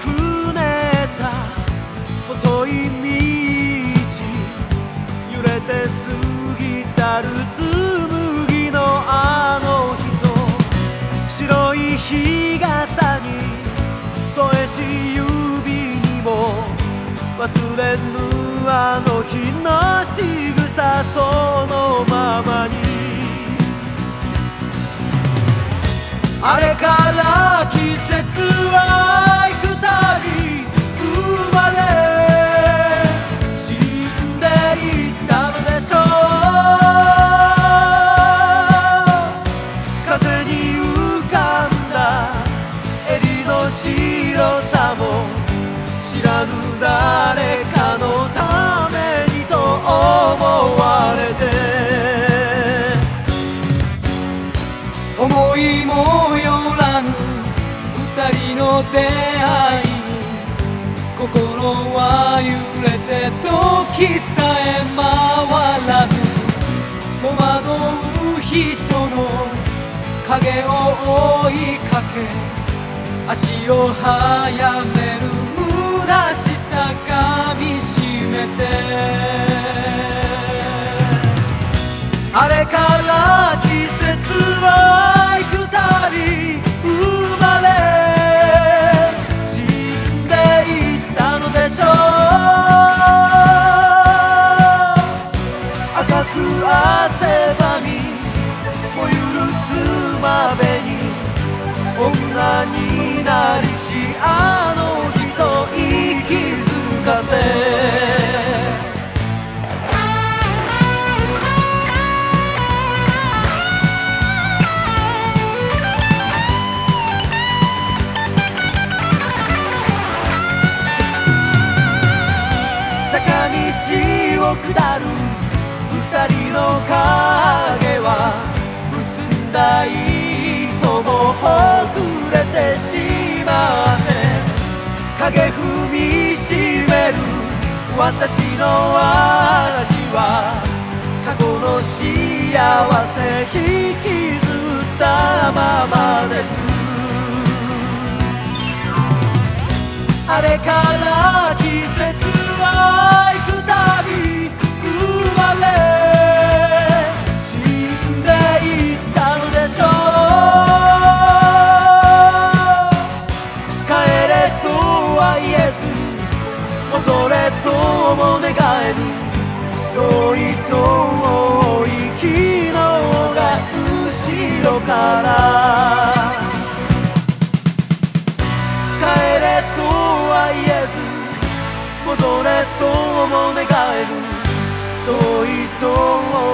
くねた。細い道揺れて過ぎたる紬のあの人白い日傘に添えし指にも忘れぬあの日の仕草そのままに。あれから季節思いもよらぬ二人の出会い。に心は揺れて時さえ回らず。戸惑う人の影を追いかけ足を速める虚しを下る二人の影は結んだ糸もほぐれてしまって影踏みしめる私の足は過去の幸せ引きずったままです。あれからは言えず戻れとも願えぬ遠い遠い昨日が後ろから帰れとは言えず戻れとも願える遠い遠い